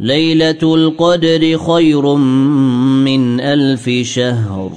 ليلة القدر خير من ألف شهر.